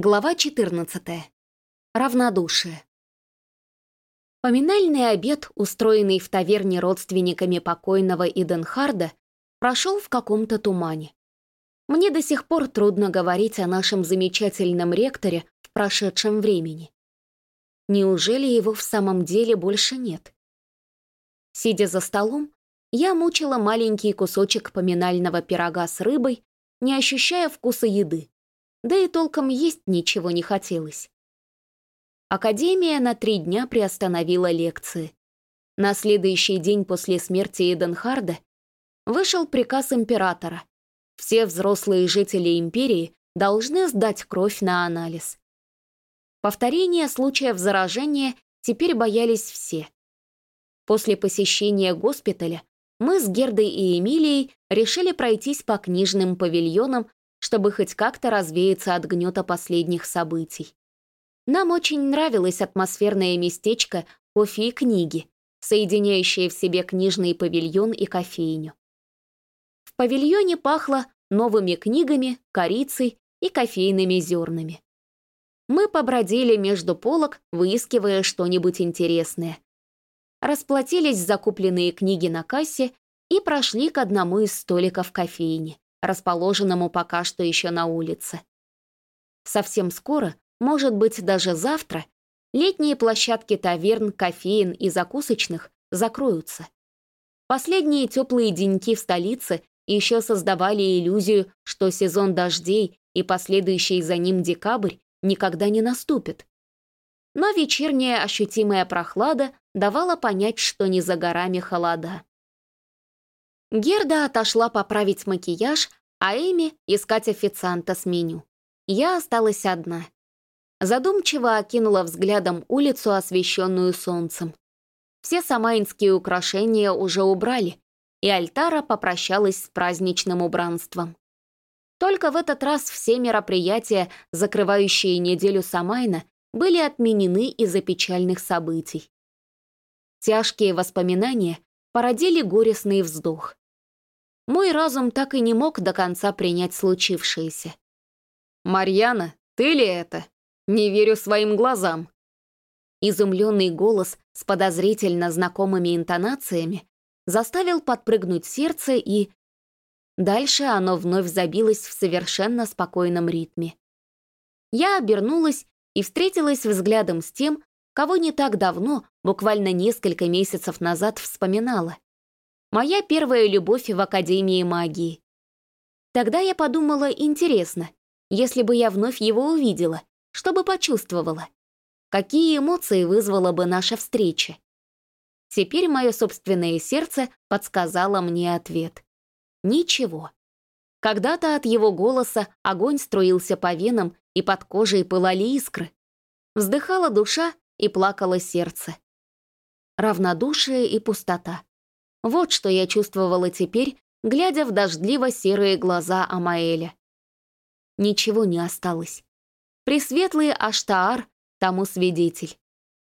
Глава 14. Равнодушие. Поминальный обед, устроенный в таверне родственниками покойного Иденхарда, прошел в каком-то тумане. Мне до сих пор трудно говорить о нашем замечательном ректоре в прошедшем времени. Неужели его в самом деле больше нет? Сидя за столом, я мучила маленький кусочек поминального пирога с рыбой, не ощущая вкуса еды да и толком есть ничего не хотелось. Академия на три дня приостановила лекции. На следующий день после смерти Эденхарда вышел приказ императора. Все взрослые жители империи должны сдать кровь на анализ. Повторения случаев заражения теперь боялись все. После посещения госпиталя мы с Гердой и Эмилией решили пройтись по книжным павильонам чтобы хоть как-то развеяться от гнета последних событий. Нам очень нравилось атмосферное местечко кофе и книги, соединяющее в себе книжный павильон и кофейню. В павильоне пахло новыми книгами, корицей и кофейными зернами. Мы побродили между полок, выискивая что-нибудь интересное. Расплатились за купленные книги на кассе и прошли к одному из столиков кофейни расположенному пока что еще на улице. Совсем скоро, может быть, даже завтра, летние площадки таверн, кофеин и закусочных закроются. Последние теплые деньки в столице еще создавали иллюзию, что сезон дождей и последующий за ним декабрь никогда не наступит. Но вечерняя ощутимая прохлада давала понять, что не за горами холода. Герда отошла поправить макияж, а Эми — искать официанта с меню. Я осталась одна. Задумчиво окинула взглядом улицу, освещенную солнцем. Все самайнские украшения уже убрали, и Альтара попрощалась с праздничным убранством. Только в этот раз все мероприятия, закрывающие неделю Самайна, были отменены из-за печальных событий. Тяжкие воспоминания породили горестный вздох. Мой разум так и не мог до конца принять случившееся. «Марьяна, ты ли это? Не верю своим глазам!» Изумленный голос с подозрительно знакомыми интонациями заставил подпрыгнуть сердце и... Дальше оно вновь забилось в совершенно спокойном ритме. Я обернулась и встретилась взглядом с тем, кого не так давно, буквально несколько месяцев назад, вспоминала. Моя первая любовь в Академии магии. Тогда я подумала, интересно, если бы я вновь его увидела, что бы почувствовала? Какие эмоции вызвала бы наша встреча? Теперь мое собственное сердце подсказало мне ответ. Ничего. Когда-то от его голоса огонь струился по венам, и под кожей пылали искры. Вздыхала душа и плакало сердце. Равнодушие и пустота. Вот что я чувствовала теперь, глядя в дождливо-серые глаза Амаэля. Ничего не осталось. Пресветлый Аштаар тому свидетель.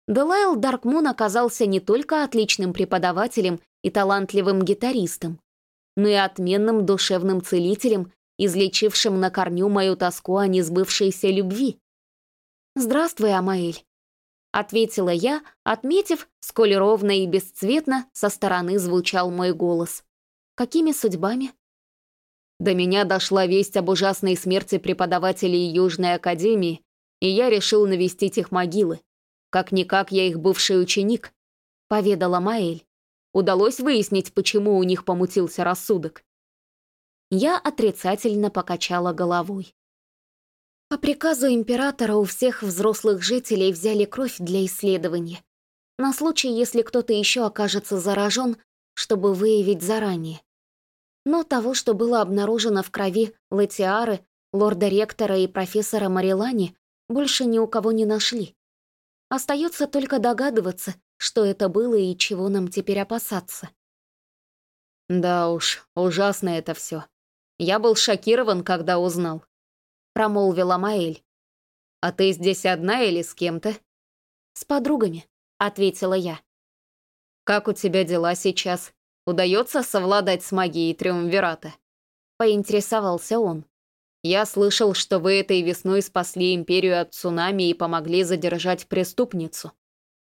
Делайл Даркмун оказался не только отличным преподавателем и талантливым гитаристом, но и отменным душевным целителем, излечившим на корню мою тоску о несбывшейся любви. «Здравствуй, Амаэль», — ответила я, отметив, сколь ровно и бесцветно со стороны звучал мой голос. «Какими судьбами?» До меня дошла весть об ужасной смерти преподавателей Южной Академии, и я решил навестить их могилы. Как-никак я их бывший ученик, — поведала Маэль. Удалось выяснить, почему у них помутился рассудок. Я отрицательно покачала головой. По приказу императора у всех взрослых жителей взяли кровь для исследования. На случай, если кто-то еще окажется заражен, чтобы выявить заранее. Но того, что было обнаружено в крови Латиары, лорда-ректора и профессора Марилани, больше ни у кого не нашли. Остается только догадываться, что это было и чего нам теперь опасаться. Да уж, ужасно это все. Я был шокирован, когда узнал промолвила Маэль. «А ты здесь одна или с кем-то?» «С подругами», — ответила я. «Как у тебя дела сейчас? Удается совладать с магией Триумвирата?» Поинтересовался он. Я слышал, что вы этой весной спасли империю от цунами и помогли задержать преступницу.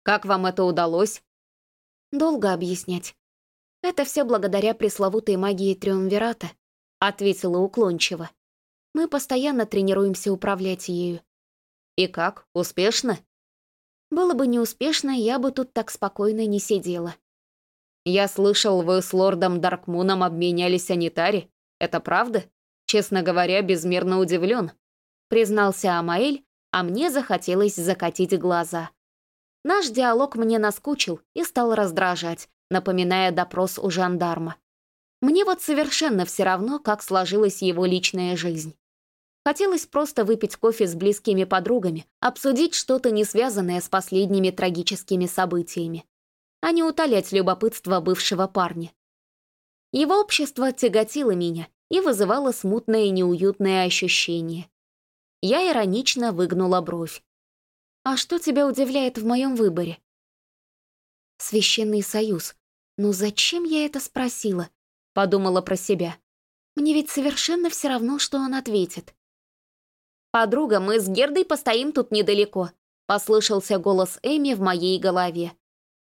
Как вам это удалось? Долго объяснять. Это все благодаря пресловутой магии Триумвирата, ответила уклончиво. Мы постоянно тренируемся управлять ею. И как, успешно? Было бы неуспешно, я бы тут так спокойно не сидела. Я слышал, вы с лордом Даркмуном обменялись анитари. Это правда? Честно говоря, безмерно удивлен. Признался Амаэль, а мне захотелось закатить глаза. Наш диалог мне наскучил и стал раздражать, напоминая допрос у жандарма. Мне вот совершенно все равно, как сложилась его личная жизнь. Хотелось просто выпить кофе с близкими подругами, обсудить что-то не связанное с последними трагическими событиями, а не утолять любопытство бывшего парня. Его общество тяготило меня, и вызывало смутное неуютное ощущение. Я иронично выгнула бровь. «А что тебя удивляет в моем выборе?» «Священный союз. Но зачем я это спросила?» Подумала про себя. «Мне ведь совершенно все равно, что он ответит». «Подруга, мы с Гердой постоим тут недалеко», — послышался голос Эми в моей голове.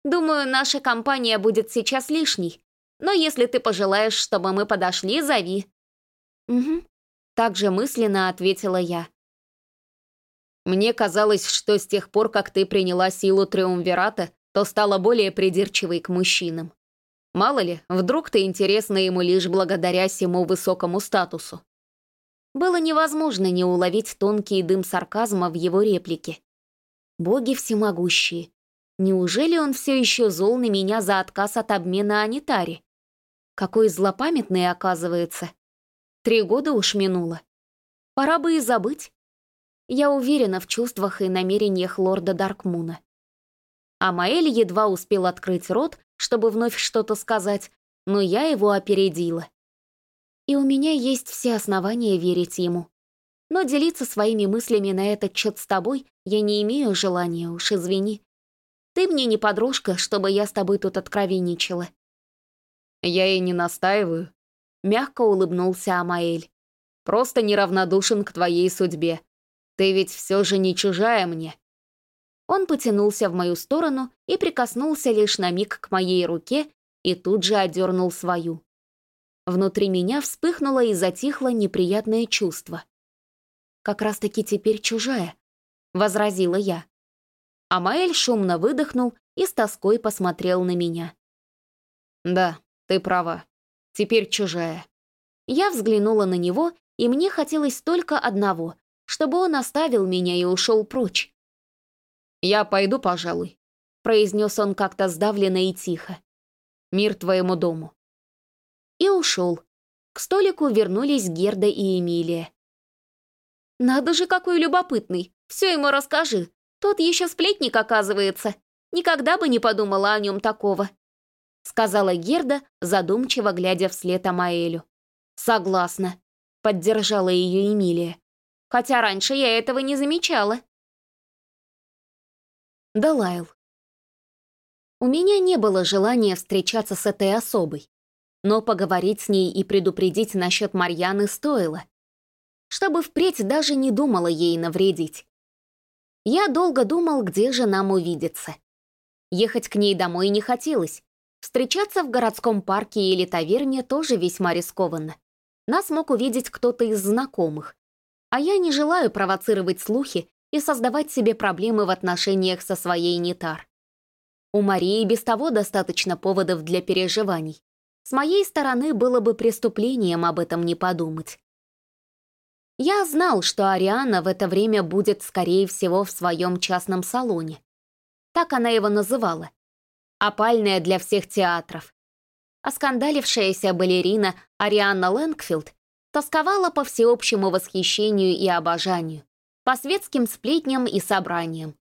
«Думаю, наша компания будет сейчас лишней. Но если ты пожелаешь, чтобы мы подошли, зови». «Угу», — также мысленно ответила я. «Мне казалось, что с тех пор, как ты приняла силу Триумвирата, то стала более придирчивой к мужчинам. Мало ли, вдруг ты интересна ему лишь благодаря сему высокому статусу». Было невозможно не уловить тонкий дым сарказма в его реплике. «Боги всемогущие, неужели он все еще зол на меня за отказ от обмена Анитари?» Какой злопамятный, оказывается. Три года уж минуло. Пора бы и забыть. Я уверена в чувствах и намерениях лорда Даркмуна. Амаэль едва успел открыть рот, чтобы вновь что-то сказать, но я его опередила. И у меня есть все основания верить ему. Но делиться своими мыслями на этот счет с тобой я не имею желания, уж извини. Ты мне не подружка, чтобы я с тобой тут откровенничала. «Я и не настаиваю», — мягко улыбнулся Амаэль. «Просто неравнодушен к твоей судьбе. Ты ведь все же не чужая мне». Он потянулся в мою сторону и прикоснулся лишь на миг к моей руке и тут же одернул свою. Внутри меня вспыхнуло и затихло неприятное чувство. «Как раз-таки теперь чужая», — возразила я. Амаэль шумно выдохнул и с тоской посмотрел на меня. «Да, ты права. Теперь чужая. Я взглянула на него, и мне хотелось только одного, чтобы он оставил меня и ушел прочь. «Я пойду, пожалуй», — произнес он как-то сдавленно и тихо. «Мир твоему дому». И ушел. К столику вернулись Герда и Эмилия. «Надо же, какой любопытный! Все ему расскажи. Тот еще сплетник, оказывается. Никогда бы не подумала о нем такого», сказала Герда, задумчиво глядя вслед Амаэлю. «Согласна», — поддержала ее Эмилия. «Хотя раньше я этого не замечала». Далайл. У меня не было желания встречаться с этой особой, но поговорить с ней и предупредить насчет Марьяны стоило, чтобы впредь даже не думала ей навредить. Я долго думал, где же нам увидеться. Ехать к ней домой не хотелось, Встречаться в городском парке или таверне тоже весьма рискованно. Нас мог увидеть кто-то из знакомых. А я не желаю провоцировать слухи и создавать себе проблемы в отношениях со своей Нитар. У Марии без того достаточно поводов для переживаний. С моей стороны было бы преступлением об этом не подумать. Я знал, что Ариана в это время будет, скорее всего, в своем частном салоне. Так она его называла опальная для всех театров. Оскандалившаяся балерина Арианна Лэнгфилд тосковала по всеобщему восхищению и обожанию, по светским сплетням и собраниям.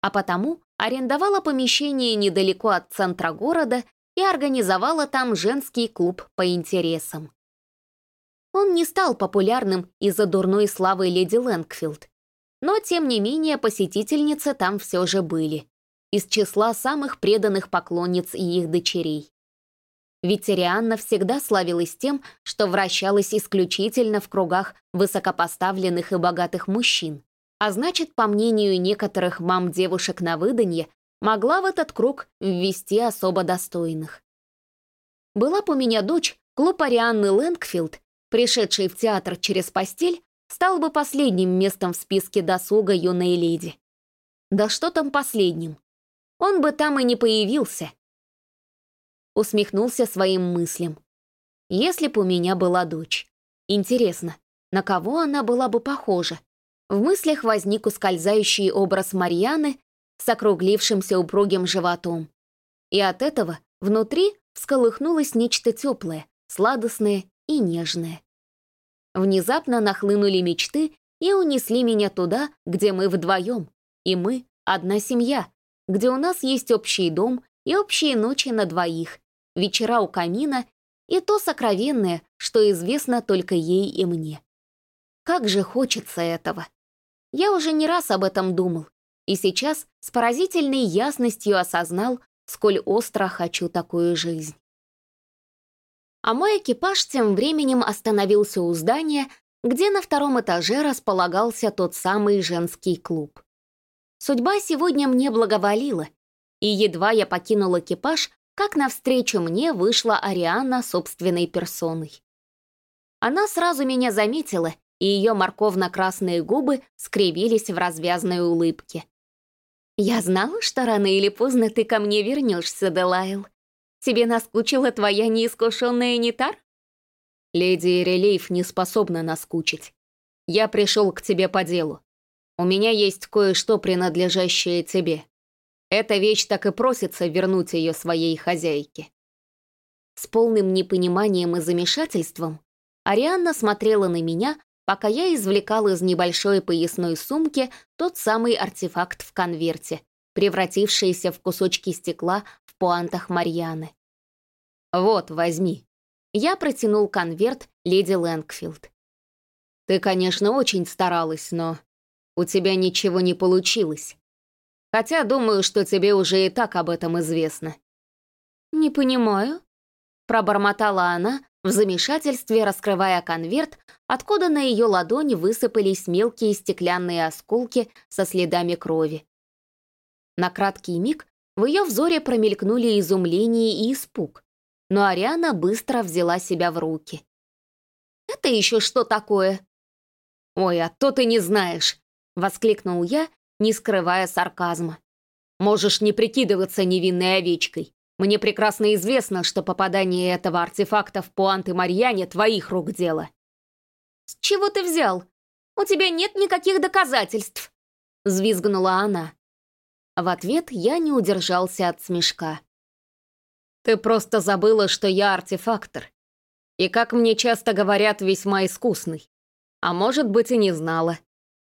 А потому арендовала помещение недалеко от центра города и организовала там женский клуб по интересам. Он не стал популярным из-за дурной славы леди Лэнгфилд, но, тем не менее, посетительницы там все же были из числа самых преданных поклонниц и их дочерей. ведь Ирианна всегда славилась тем, что вращалась исключительно в кругах высокопоставленных и богатых мужчин. А значит, по мнению некоторых мам девушек на выданье, могла в этот круг ввести особо достойных. Была бы у меня дочь, клуб Арианны Лэнгфилд, пришедший в театр через постель, стал бы последним местом в списке досуга юной леди. Да что там последним? Он бы там и не появился, усмехнулся своим мыслям. Если бы у меня была дочь. Интересно, на кого она была бы похожа? В мыслях возник ускользающий образ Марьяны с округлившимся упругим животом. И от этого внутри всколыхнулось нечто теплое, сладостное и нежное. Внезапно нахлынули мечты и унесли меня туда, где мы вдвоем, и мы — одна семья, где у нас есть общий дом и общие ночи на двоих, вечера у камина и то сокровенное, что известно только ей и мне. Как же хочется этого. Я уже не раз об этом думал, и сейчас с поразительной ясностью осознал, сколь остро хочу такую жизнь. А мой экипаж тем временем остановился у здания, где на втором этаже располагался тот самый женский клуб. Судьба сегодня мне благоволила, и едва я покинул экипаж, как навстречу мне вышла Ариана собственной персоной. Она сразу меня заметила, и ее морковно-красные губы скривились в развязной улыбке. «Я знала, что рано или поздно ты ко мне вернешься, Делайл. Тебе наскучила твоя неискушенная Нитар?» «Леди Релейф не способна наскучить. Я пришел к тебе по делу. У меня есть кое-что, принадлежащее тебе. Эта вещь так и просится вернуть ее своей хозяйке. С полным непониманием и замешательством Арианна смотрела на меня, пока я извлекал из небольшой поясной сумки тот самый артефакт в конверте, превратившийся в кусочки стекла в пуантах Марьяны. «Вот, возьми». Я протянул конверт леди Лэнгфилд. «Ты, конечно, очень старалась, но у тебя ничего не получилось. Хотя думаю, что тебе уже и так об этом известно». «Не понимаю», — пробормотала она, в замешательстве раскрывая конверт, откуда на ее ладони высыпались мелкие стеклянные осколки со следами крови. На краткий миг в ее взоре промелькнули изумление и испуг, но Ариана быстро взяла себя в руки. «Это еще что такое?» «Ой, а то ты не знаешь!» — воскликнул я не скрывая сарказма. «Можешь не прикидываться невинной овечкой. Мне прекрасно известно, что попадание этого артефакта в Пуанты Марьяне твоих рук дело». «С чего ты взял? У тебя нет никаких доказательств!» — взвизгнула она. В ответ я не удержался от смешка. «Ты просто забыла, что я артефактор. И, как мне часто говорят, весьма искусный. А может быть, и не знала.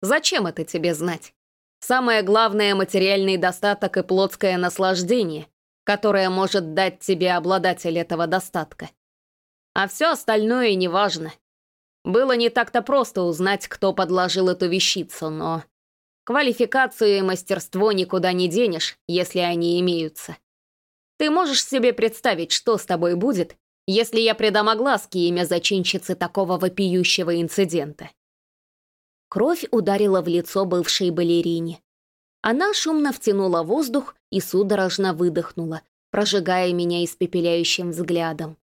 Зачем это тебе знать? Самое главное — материальный достаток и плотское наслаждение, которое может дать тебе обладатель этого достатка. А все остальное неважно. Было не так-то просто узнать, кто подложил эту вещицу, но... Квалификацию и мастерство никуда не денешь, если они имеются. Ты можешь себе представить, что с тобой будет, если я предам огласке имя зачинщицы такого вопиющего инцидента. Кровь ударила в лицо бывшей балерине. Она шумно втянула воздух и судорожно выдохнула, прожигая меня испепеляющим взглядом.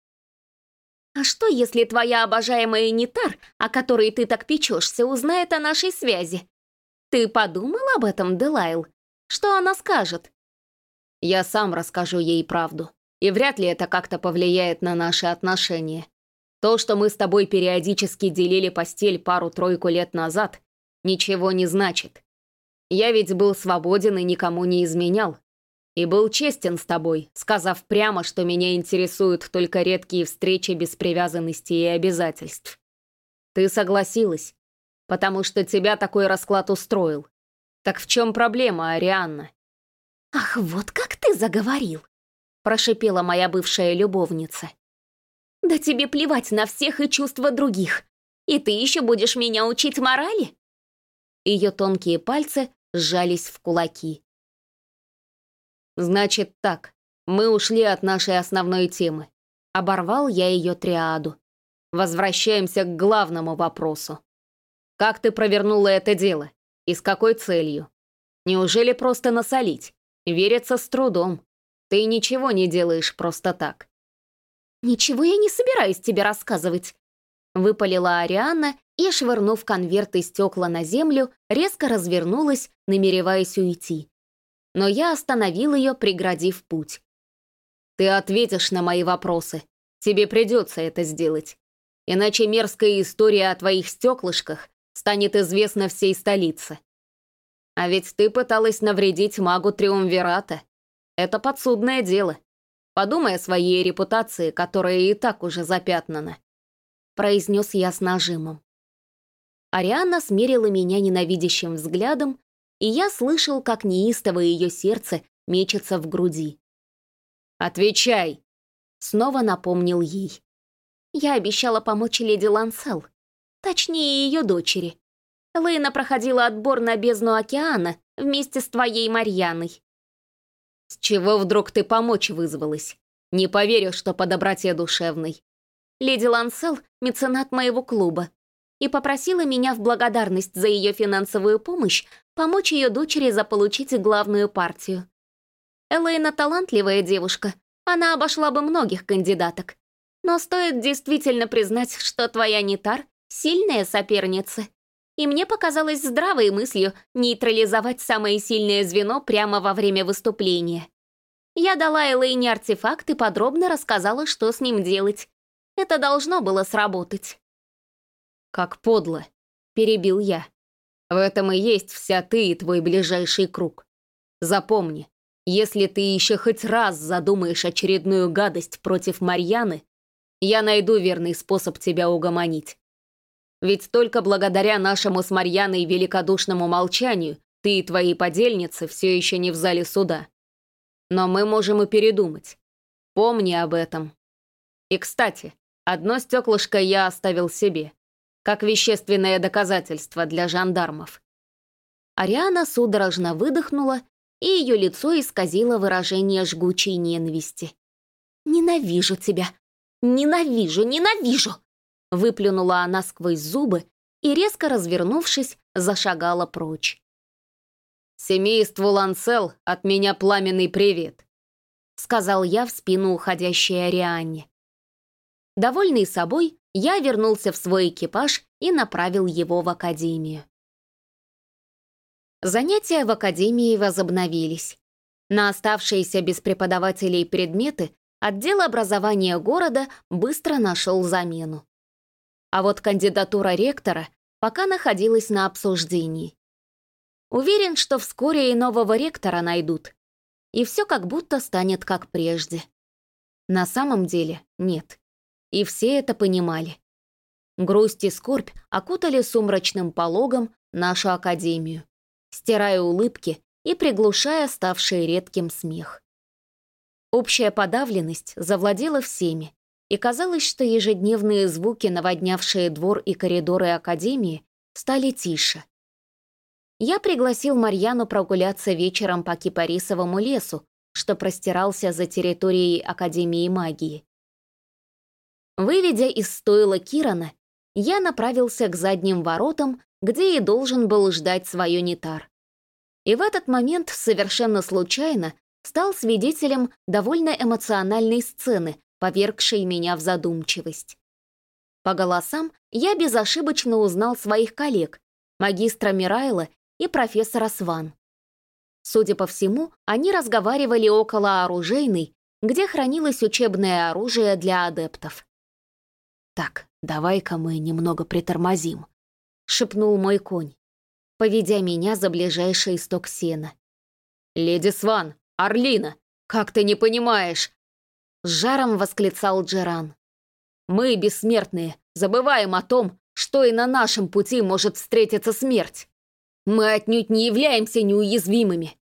«А что, если твоя обожаемая Нитар, о которой ты так печешься, узнает о нашей связи? Ты подумал об этом, Делайл? Что она скажет?» «Я сам расскажу ей правду, и вряд ли это как-то повлияет на наши отношения. То, что мы с тобой периодически делили постель пару-тройку лет назад, ничего не значит. Я ведь был свободен и никому не изменял. И был честен с тобой, сказав прямо, что меня интересуют только редкие встречи без привязанности и обязательств. Ты согласилась, потому что тебя такой расклад устроил. Так в чем проблема, Арианна? «Ах, вот как ты заговорил!» — прошипела моя бывшая любовница. Да тебе плевать на всех и чувства других. И ты еще будешь меня учить морали?» Ее тонкие пальцы сжались в кулаки. «Значит так, мы ушли от нашей основной темы. Оборвал я ее триаду. Возвращаемся к главному вопросу. Как ты провернула это дело? И с какой целью? Неужели просто насолить? Верится с трудом. Ты ничего не делаешь просто так. «Ничего я не собираюсь тебе рассказывать», — выпалила Ариана и, швырнув конверт и стекла на землю, резко развернулась, намереваясь уйти. Но я остановил ее, преградив путь. «Ты ответишь на мои вопросы. Тебе придется это сделать. Иначе мерзкая история о твоих стеклышках станет известна всей столице. А ведь ты пыталась навредить магу Триумвирата. Это подсудное дело. Подумай о своей репутации, которая и так уже запятнана», — произнес я с нажимом. Ариана смерила меня ненавидящим взглядом, и я слышал, как неистово ее сердце мечется в груди. «Отвечай!» — снова напомнил ей. Я обещала помочь леди Лансел, точнее, ее дочери. Лейна проходила отбор на бездну океана вместе с твоей Марьяной. «С чего вдруг ты помочь вызвалась? Не поверю, что по доброте душевной». Леди Лансел — меценат моего клуба, и попросила меня в благодарность за ее финансовую помощь помочь ее дочери заполучить главную партию. Элейна талантливая девушка, она обошла бы многих кандидаток. Но стоит действительно признать, что твоя Нитар — сильная соперница. И мне показалось здравой мыслью нейтрализовать самое сильное звено прямо во время выступления. Я дала Элейне артефакт и подробно рассказала, что с ним делать. Это должно было сработать. «Как подло!» — перебил я. «В этом и есть вся ты и твой ближайший круг. Запомни, если ты еще хоть раз задумаешь очередную гадость против Марьяны, я найду верный способ тебя угомонить. Ведь только благодаря нашему с Марьяной великодушному молчанию ты и твои подельницы все еще не в зале суда. Но мы можем и передумать. Помни об этом. И, кстати, одно стеклышко я оставил себе, как вещественное доказательство для жандармов. Ариана судорожно выдохнула, и ее лицо исказило выражение жгучей ненависти. «Ненавижу тебя! Ненавижу, ненавижу!» Выплюнула она сквозь зубы и, резко развернувшись, зашагала прочь. «Семейству Лансел от меня пламенный привет», сказал я в спину уходящей Арианне. Довольный собой, я вернулся в свой экипаж и направил его в академию. Занятия в академии возобновились. На оставшиеся без преподавателей предметы отдел образования города быстро нашел замену. А вот кандидатура ректора пока находилась на обсуждении. Уверен, что вскоре и нового ректора найдут. И все как будто станет как прежде. На самом деле нет. И все это понимали. Грусть и скорбь окутали сумрачным пологом нашу академию, стирая улыбки и приглушая ставший редким смех. Общая подавленность завладела всеми, и казалось, что ежедневные звуки, наводнявшие двор и коридоры Академии, стали тише. Я пригласил Марьяну прогуляться вечером по Кипарисовому лесу, что простирался за территорией Академии магии. Выведя из стойла Кирана, я направился к задним воротам, где и должен был ждать свое нетар. И в этот момент совершенно случайно стал свидетелем довольно эмоциональной сцены, повергшей меня в задумчивость. По голосам я безошибочно узнал своих коллег, магистра Мирайла и профессора Сван. Судя по всему, они разговаривали около оружейной, где хранилось учебное оружие для адептов. «Так, давай-ка мы немного притормозим», — шепнул мой конь, поведя меня за ближайший исток сена. «Леди Сван, Орлина, как ты не понимаешь?» С жаром восклицал Джеран. «Мы, бессмертные, забываем о том, что и на нашем пути может встретиться смерть. Мы отнюдь не являемся неуязвимыми.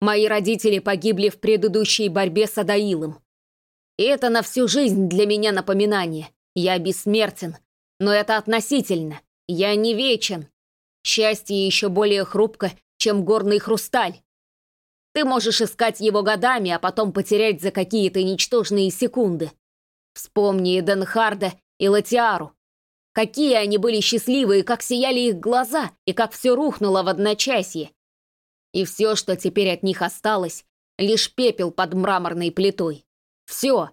Мои родители погибли в предыдущей борьбе с Адаилом. И это на всю жизнь для меня напоминание. Я бессмертен, но это относительно. Я не вечен. Счастье еще более хрупко, чем горный хрусталь. Ты можешь искать его годами, а потом потерять за какие-то ничтожные секунды. Вспомни Эденхарда и Латиару. Какие они были счастливые, как сияли их глаза, и как все рухнуло в одночасье. И все, что теперь от них осталось, лишь пепел под мраморной плитой. Все.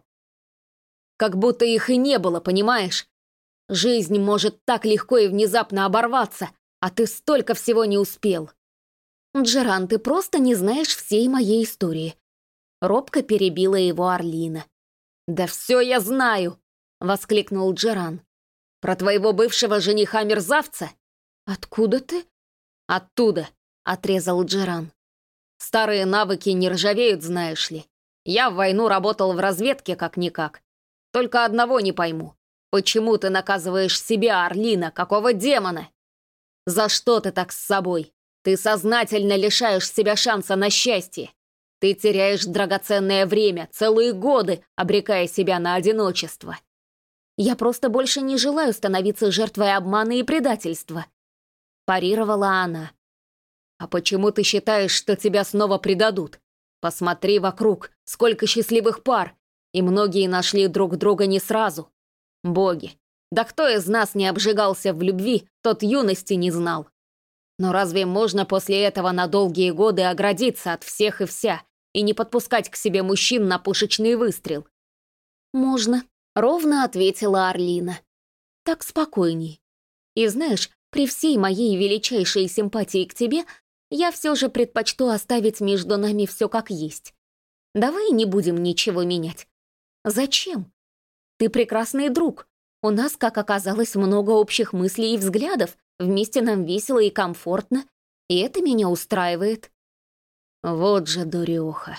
Как будто их и не было, понимаешь? Жизнь может так легко и внезапно оборваться, а ты столько всего не успел. Джеран, ты просто не знаешь всей моей истории. Робко перебила его Орлина. «Да все я знаю!» — воскликнул Джеран. «Про твоего бывшего жениха-мерзавца?» «Откуда ты?» «Оттуда», — отрезал Джеран. «Старые навыки не ржавеют, знаешь ли. Я в войну работал в разведке как-никак. Только одного не пойму. Почему ты наказываешь себя, Орлина? Какого демона? За что ты так с собой? Ты сознательно лишаешь себя шанса на счастье. Ты теряешь драгоценное время, целые годы, обрекая себя на одиночество. Я просто больше не желаю становиться жертвой обмана и предательства. Парировала она. А почему ты считаешь, что тебя снова предадут? Посмотри вокруг, сколько счастливых пар, и многие нашли друг друга не сразу. Боги, да кто из нас не обжигался в любви, тот юности не знал. Но разве можно после этого на долгие годы оградиться от всех и вся и не подпускать к себе мужчин на пушечный выстрел? «Можно», — ровно ответила Орлина. «Так спокойней. И знаешь, при всей моей величайшей симпатии к тебе, я все же предпочту оставить между нами все как есть. Давай не будем ничего менять. Зачем? Ты прекрасный друг. У нас, как оказалось, много общих мыслей и взглядов. Вместе нам весело и комфортно. И это меня устраивает. Вот же дуреха.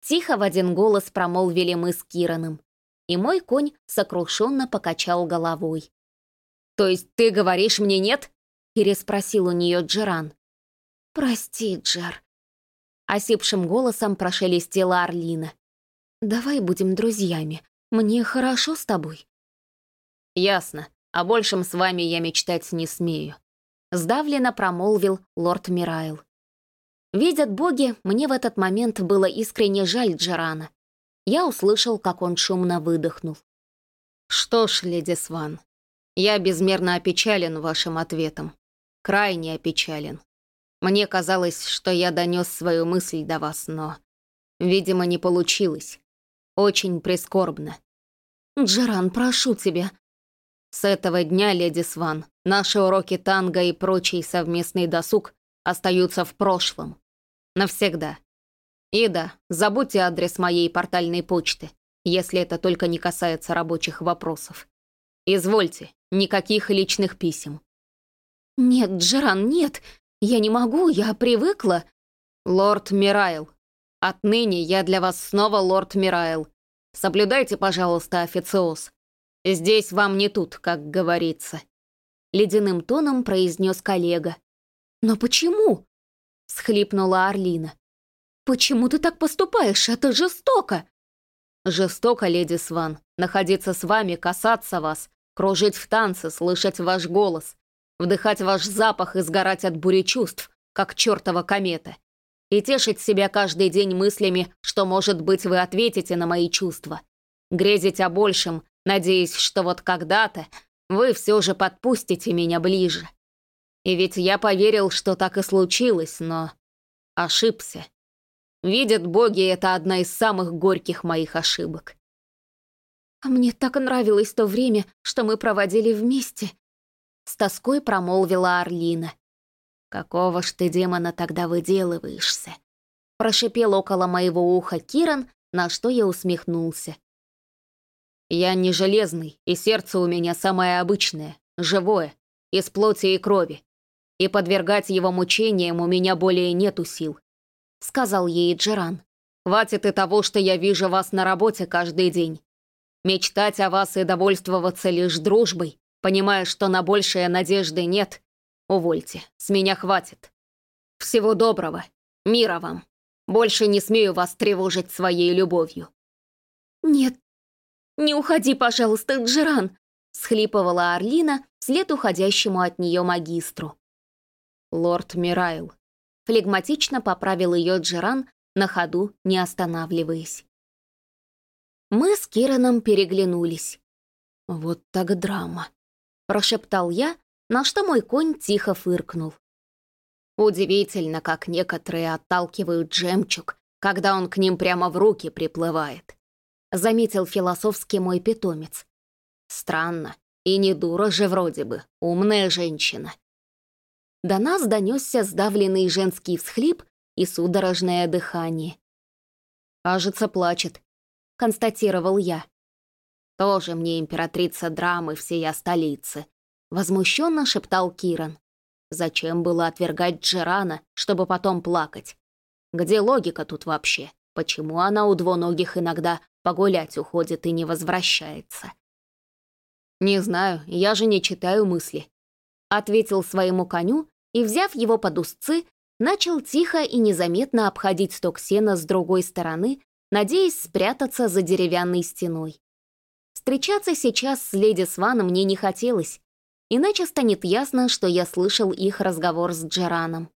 Тихо в один голос промолвили мы с Кираном. И мой конь сокрушенно покачал головой. «То есть ты говоришь мне нет?» переспросил у нее Джеран. «Прости, Джер», — осипшим голосом прошелестела Орлина. «Давай будем друзьями. Мне хорошо с тобой». «Ясно. О большем с вами я мечтать не смею», — сдавленно промолвил лорд Мирайл. Видят боги, мне в этот момент было искренне жаль Джерана. Я услышал, как он шумно выдохнул. «Что ж, леди Сван, я безмерно опечален вашим ответом. Крайне опечален. Мне казалось, что я донес свою мысль до вас, но, видимо, не получилось. Очень прискорбно. «Джеран, прошу тебя». С этого дня, леди Сван, наши уроки танго и прочий совместный досуг остаются в прошлом. Навсегда. И да, забудьте адрес моей портальной почты, если это только не касается рабочих вопросов. Извольте, никаких личных писем. «Нет, Джеран, нет, я не могу, я привыкла». «Лорд Мирайл, отныне я для вас снова лорд Мирайл. Соблюдайте, пожалуйста, официоз. Здесь вам не тут, как говорится». Ледяным тоном произнес коллега. «Но почему?» — схлипнула Орлина. «Почему ты так поступаешь? Это жестоко!» «Жестоко, леди Сван, находиться с вами, касаться вас, кружить в танце, слышать ваш голос, вдыхать ваш запах и сгорать от бури чувств, как чертова комета и тешить себя каждый день мыслями, что, может быть, вы ответите на мои чувства. Грезить о большем, надеясь, что вот когда-то вы все же подпустите меня ближе. И ведь я поверил, что так и случилось, но ошибся. Видят боги, это одна из самых горьких моих ошибок. А мне так нравилось то время, что мы проводили вместе. С тоской промолвила Орлина. «Какого ж ты, демона, тогда выделываешься?» Прошипел около моего уха Киран, на что я усмехнулся. «Я не железный, и сердце у меня самое обычное, живое, из плоти и крови. И подвергать его мучениям у меня более нету сил», — сказал ей Джеран. «Хватит и того, что я вижу вас на работе каждый день. Мечтать о вас и довольствоваться лишь дружбой, понимая, что на большее надежды нет, Увольте, с меня хватит. Всего доброго, мира вам. Больше не смею вас тревожить своей любовью». «Нет, не уходи, пожалуйста, Джеран», — схлипывала Орлина вслед уходящему от нее магистру. «Лорд Мирайл», — флегматично поправил ее Джеран, на ходу не останавливаясь. Мы с Кираном переглянулись. «Вот так драма», — прошептал я, на что мой конь тихо фыркнул. Удивительно, как некоторые отталкивают жемчуг, когда он к ним прямо в руки приплывает. Заметил философски мой питомец. Странно, и не дура же вроде бы, умная женщина. До нас донесся сдавленный женский всхлип и судорожное дыхание. «Кажется, плачет», — констатировал я. «Тоже мне императрица драмы всея столицы», — возмущенно шептал Киран. Зачем было отвергать Джерана, чтобы потом плакать? Где логика тут вообще? Почему она у двуногих иногда погулять уходит и не возвращается? «Не знаю, я же не читаю мысли», — ответил своему коню и, взяв его под узцы, начал тихо и незаметно обходить сток сена с другой стороны, надеясь спрятаться за деревянной стеной. Встречаться сейчас с леди Сваном мне не хотелось, иначе станет ясно, что я слышал их разговор с Джераном.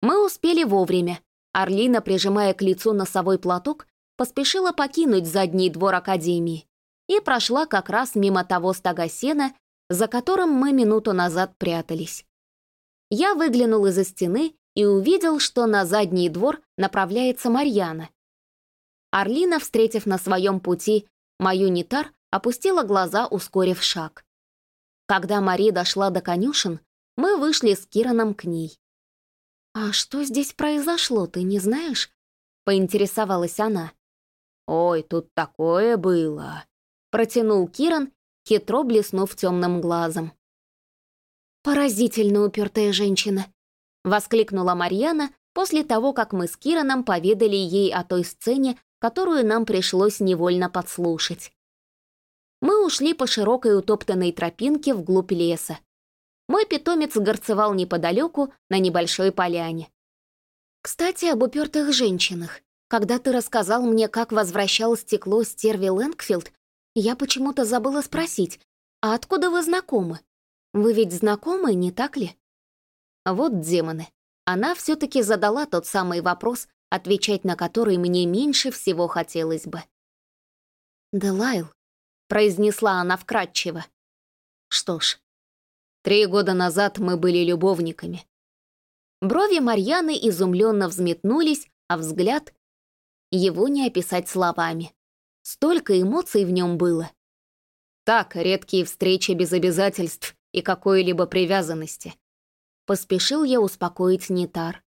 Мы успели вовремя. Орлина, прижимая к лицу носовой платок, поспешила покинуть задний двор Академии и прошла как раз мимо того стога сена, за которым мы минуту назад прятались. Я выглянул из-за стены и увидел, что на задний двор направляется Марьяна. Орлина, встретив на своем пути мою нитар, опустила глаза, ускорив шаг. Когда Мари дошла до конюшен, мы вышли с Кираном к ней. «А что здесь произошло, ты не знаешь?» — поинтересовалась она. «Ой, тут такое было!» — протянул Киран, хитро блеснув темным глазом. «Поразительно упертая женщина!» — воскликнула Марьяна после того, как мы с Кираном поведали ей о той сцене, которую нам пришлось невольно подслушать. Мы ушли по широкой утоптанной тропинке вглубь леса. Мой питомец горцевал неподалеку на небольшой поляне. «Кстати, об упертых женщинах. Когда ты рассказал мне, как возвращал стекло стерви Лэнгфилд, я почему-то забыла спросить, а откуда вы знакомы? Вы ведь знакомы, не так ли?» Вот демоны. Она все-таки задала тот самый вопрос, отвечать на который мне меньше всего хотелось бы. «Делайл, произнесла она вкратчиво. Что ж, три года назад мы были любовниками. Брови Марьяны изумленно взметнулись, а взгляд... Его не описать словами. Столько эмоций в нем было. Так, редкие встречи без обязательств и какой-либо привязанности. Поспешил я успокоить Нитар.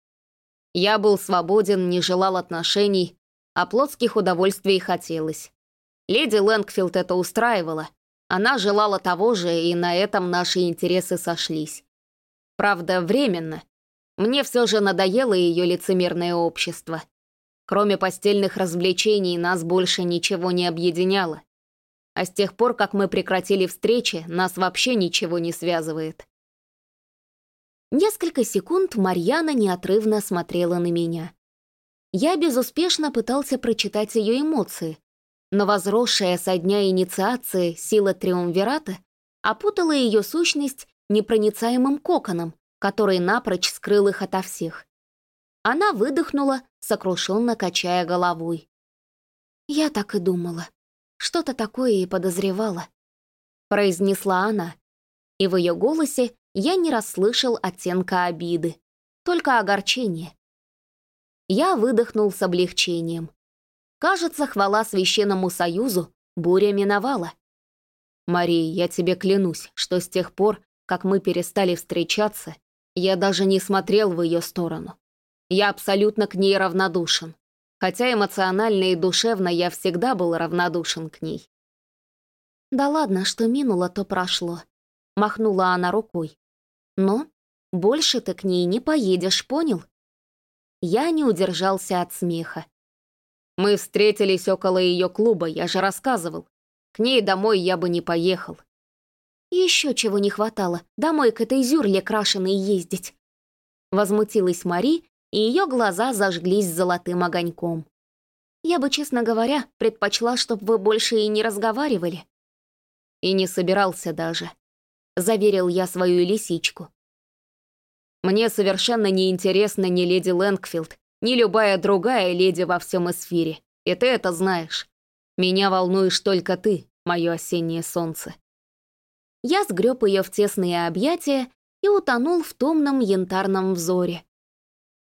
Я был свободен, не желал отношений, а плотских удовольствий хотелось. Леди Лэнгфилд это устраивала. Она желала того же, и на этом наши интересы сошлись. Правда, временно. Мне все же надоело ее лицемерное общество. Кроме постельных развлечений, нас больше ничего не объединяло. А с тех пор, как мы прекратили встречи, нас вообще ничего не связывает. Несколько секунд Марьяна неотрывно смотрела на меня. Я безуспешно пытался прочитать ее эмоции, но возросшая со дня инициации сила Триумвирата опутала ее сущность непроницаемым коконом, который напрочь скрыл их ото всех. Она выдохнула, сокрушенно качая головой. «Я так и думала. Что-то такое и подозревала», — произнесла она, и в ее голосе я не расслышал оттенка обиды, только огорчение. Я выдохнул с облегчением. Кажется, хвала Священному Союзу, буря миновала. Мария, я тебе клянусь, что с тех пор, как мы перестали встречаться, я даже не смотрел в ее сторону. Я абсолютно к ней равнодушен. Хотя эмоционально и душевно я всегда был равнодушен к ней. «Да ладно, что минуло, то прошло», — махнула она рукой. «Но больше ты к ней не поедешь, понял?» Я не удержался от смеха. Мы встретились около ее клуба, я же рассказывал. К ней домой я бы не поехал. Еще чего не хватало, домой к этой зюрле крашеной ездить. Возмутилась Мари, и ее глаза зажглись золотым огоньком. Я бы, честно говоря, предпочла, чтобы вы больше и не разговаривали. И не собирался даже. Заверил я свою лисичку. Мне совершенно не интересна ни леди Лэнгфилд, ни любая другая леди во всем эсфире, и ты это знаешь. Меня волнуешь только ты, мое осеннее солнце. Я сгреб ее в тесные объятия и утонул в томном янтарном взоре.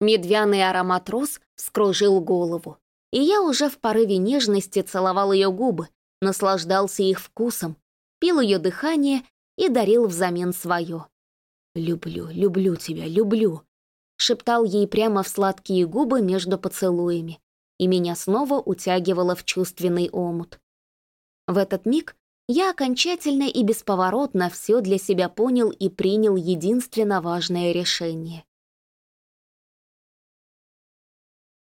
Медвяный аромат роз скружил голову, и я уже в порыве нежности целовал ее губы, наслаждался их вкусом, пил ее дыхание и дарил взамен свое. «Люблю, люблю тебя, люблю», — шептал ей прямо в сладкие губы между поцелуями, и меня снова утягивало в чувственный омут. В этот миг я окончательно и бесповоротно все для себя понял и принял единственно важное решение.